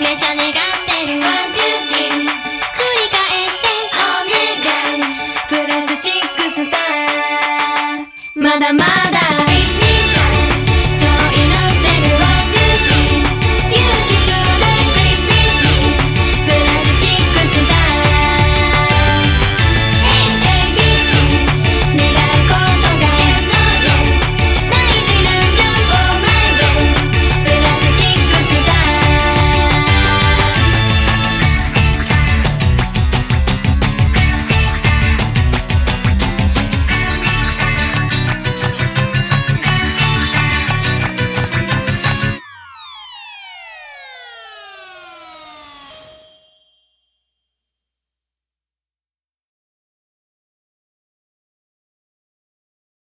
めちゃ願ってる。ワントゥシー。繰り返してお願い。プラスチックスター。まだまだ